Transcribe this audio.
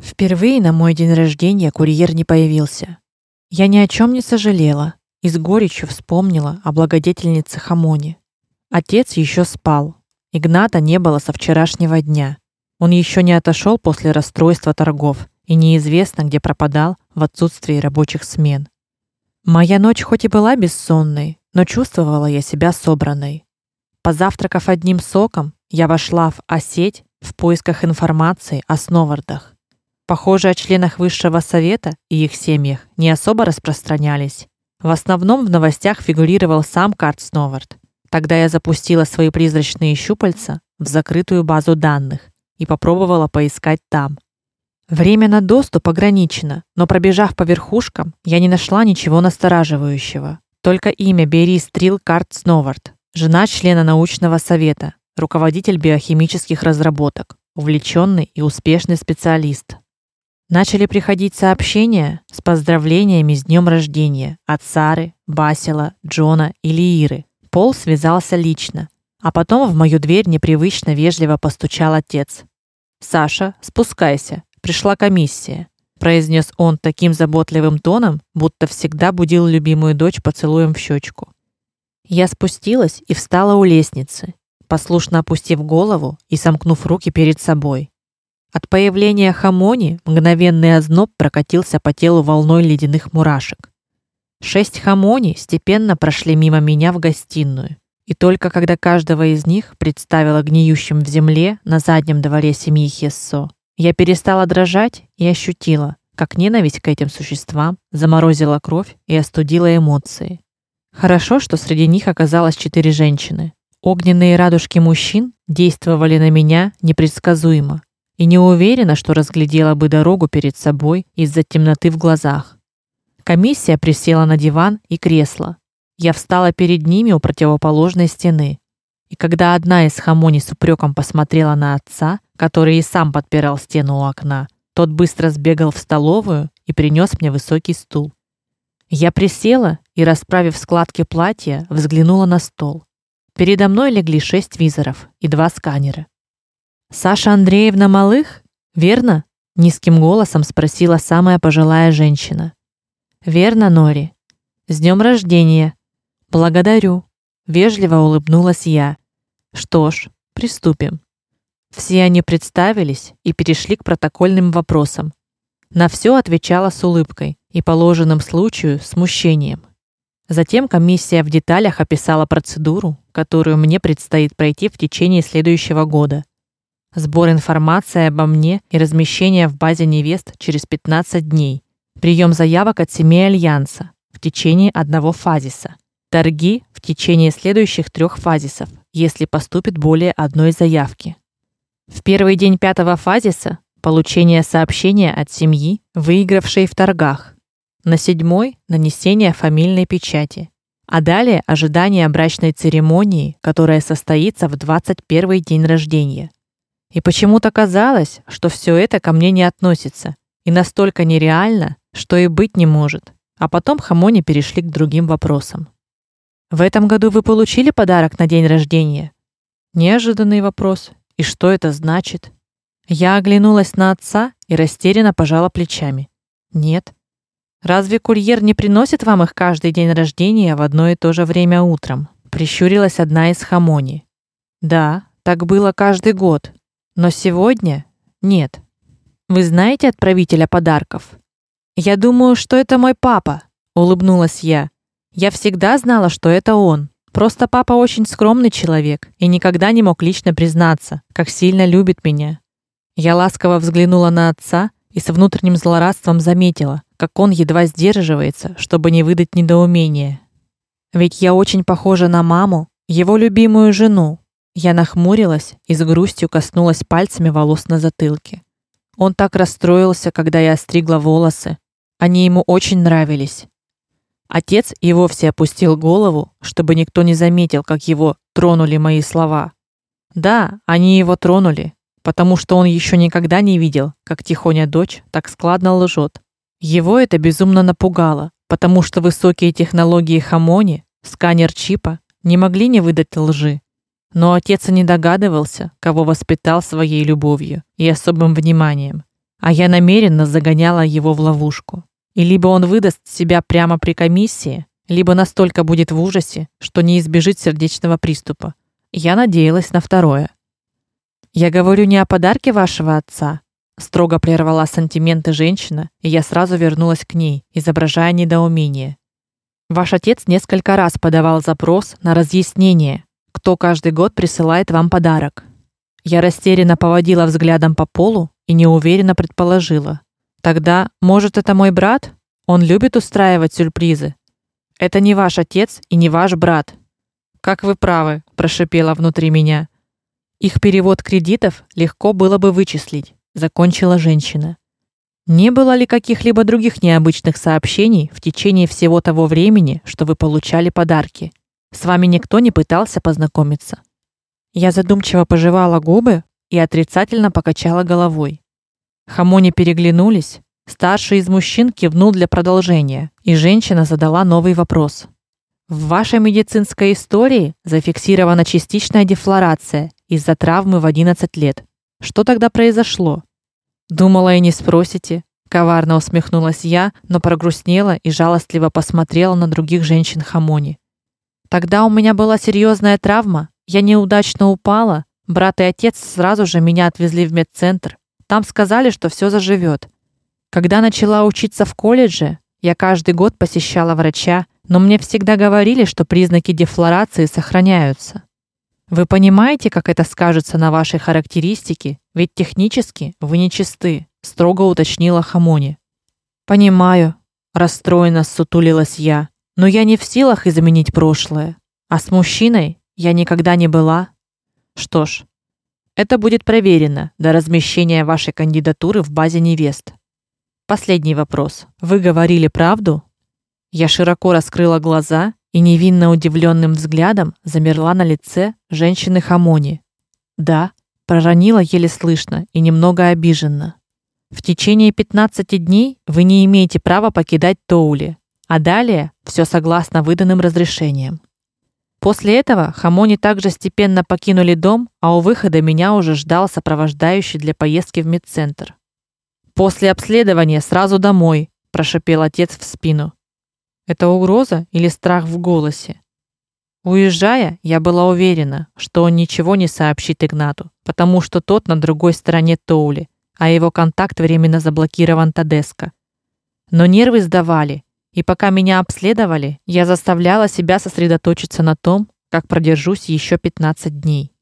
Впервые на мой день рождения курьер не появился. Я ни о чем не сожалела и с горечью вспомнила о благодетельнице Хамоне. Отец еще спал. Игната не было со вчерашнего дня. Он еще не отошел после расстройства торгов и неизвестно, где пропадал в отсутствии рабочих смен. Моя ночь хоть и была бессонной, но чувствовала я себя собранной. Позавтракав одним соком, я вошла в осеть в поисках информации о сновардах. Похоже, о членах высшего совета и их семьях не особо распространялись. В основном в новостях фигурировал сам Карт Сновард. Тогда я запустила свои призрачные щупальца в закрытую базу данных и попробовала поискать там. Время на доступ ограничено, но пробежав по верхушкам, я не нашла ничего настораживающего. Только имя Бери Стрил Карт Сновард, жена члена научного совета, руководитель биохимических разработок, увлеченный и успешный специалист. Начали приходить сообщения с поздравлениями с днем рождения от Сары, Басила, Джона и Лииры. Пол связался лично, а потом в мою дверь непривычно вежливо постучал отец. Саша, спускайся, пришла комиссия, произнес он таким заботливым тоном, будто всегда будил любимую дочь поцелуем в щечку. Я спустилась и встала у лестницы, послушно опустив голову и сомкнув руки перед собой. От появления хамони мгновенный озноб прокатился по телу волной ледяных мурашек. Шесть хамони степенно прошли мимо меня в гостиную, и только когда каждого из них представила гниющим в земле на заднем дворе семьи Хессо, я перестала дрожать и ощутила, как ненависть к этим существам заморозила кровь и остудила эмоции. Хорошо, что среди них оказалось четыре женщины. Огненные радужки мужчин действовали на меня непредсказуемо, и не уверена, что разглядела бы дорогу перед собой из-за темноты в глазах. Комиссия присела на диван и кресло. Я встала перед ними у противоположной стены. И когда одна из хамони с упреком посмотрела на отца, который и сам подпирал стену у окна, тот быстро сбегал в столовую и принес мне высокий стул. Я присела и, расправив складки платья, взглянула на стол. Передо мной легли шесть визоров и два сканера. Саша Андреевна Малых, верно? низким голосом спросила самая пожилая женщина. Верно, Нори. С днем рождения. Благодарю, вежливо улыбнулась я. Что ж, приступим. Все они представились и перешли к протокольным вопросам. На все отвечала с улыбкой и положенным случаю смущением. Затем комиссия в деталях описала процедуру, которую мне предстоит пройти в течение следующего года сбор информации обо мне и размещение в базе невест через 15 дней, прием заявок от семей альянса в течение одного фазиса, торги в течение следующих трех фазисов, если поступит более одной заявки. В первый день пятого фазиса получение сообщения от семьи, выигравшей в торгах. На седьмой нанесение фамильной печати. А далее ожидание брачной церемонии, которая состоится в 21 день рождения. И почему-то казалось, что все это ко мне не относится и настолько нереально, что и быть не может. А потом хамони перешли к другим вопросам. В этом году вы получили подарок на день рождения? Неожиданный вопрос. И что это значит? Я оглянулась на отца и растерянно пожала плечами. Нет. Разве курьер не приносит вам их каждый день рождения в одно и то же время утром? Прищурилась одна из хамони. Да, так было каждый год, но сегодня нет. Вы знаете отправителя подарков? Я думаю, что это мой папа, улыбнулась я. Я всегда знала, что это он. Просто папа очень скромный человек и никогда не мог лично признаться, как сильно любит меня. Я ласково взглянула на отца и с внутренним злорадством заметила, как он едва сдерживается, чтобы не выдать недоумения. Ведь я очень похожа на маму, его любимую жену, я нахмурилась и с грустью коснулась пальцами волос на затылке. Он так расстроился, когда я остригла волосы. Они ему очень нравились. Отец и вовсе опустил голову, чтобы никто не заметил, как его тронули мои слова. Да, они его тронули, потому что он еще никогда не видел, как тихоня дочь так складно лжет. Его это безумно напугало, потому что высокие технологии Хамони, сканер чипа, не могли не выдать лжи. Но отец и не догадывался, кого воспитал своей любовью и особым вниманием. а я намеренно загоняла его в ловушку. И либо он выдаст себя прямо при комиссии, либо настолько будет в ужасе, что не избежит сердечного приступа. Я надеялась на второе. Я говорю не о подарке вашего отца, строго прервала сантименты женщина, и я сразу вернулась к ней, изображая недоумение. Ваш отец несколько раз подавал запрос на разъяснение, кто каждый год присылает вам подарок. Я растерянно поводила взглядом по полу и неуверенно предположила: тогда, может, это мой брат? Он любит устраивать сюрпризы. Это не ваш отец и не ваш брат. Как вы правы, прошипела внутри меня. Их перевод кредитов легко было бы вычислить, закончила женщина. Не было ли каких-либо других необычных сообщений в течение всего того времени, что вы получали подарки? С вами никто не пытался познакомиться? Я задумчиво пожевала губы и отрицательно покачала головой. Хамони переглянулись. Старший из мужчин кивнул для продолжения, и женщина задала новый вопрос. В вашей медицинской истории зафиксирована частичная дефлорация из-за травмы в 11 лет. Что тогда произошло? Думала и не спросите. Коварно усмехнулась я, но прогрустнела и жалостливо посмотрела на других женщин Хамони. Тогда у меня была серьезная травма. Я неудачно упала. Брат и отец сразу же меня отвезли в медцентр. Там сказали, что все заживет. Когда начала учиться в колледже, я каждый год посещала врача, но мне всегда говорили, что признаки дефлорации сохраняются. Вы понимаете, как это скажется на вашей характеристике? Ведь технически вы не чисты, строго уточнила Хамони. Понимаю, расстроенно сутулилась я. Но я не в силах изменить прошлое, а с мужчиной я никогда не была. Что ж, это будет проверено до размещения вашей кандидатуры в базе невест. Последний вопрос. Вы говорили правду? Я широко раскрыла глаза и невинно удивленным взглядом замерла на лице женщины Хамони. Да, проронила еле слышно и немного обиженно. В течение 15 дней вы не имеете права покидать Тоули, а далее все согласно выданным разрешениям. После этого Хамони также степенно покинули дом, а у выхода меня уже ждал сопровождающий для поездки в медцентр. После обследования сразу домой, прошипел отец в спину. Это угроза или страх в голосе? Уезжая, я была уверена, что он ничего не сообщит Игнату, потому что тот на другой стороне Тоули, а его контакт временно заблокирован Тадеско. Но нервы сдавали, и пока меня обследовали, я заставляла себя сосредоточиться на том, как продержусь еще 15 дней.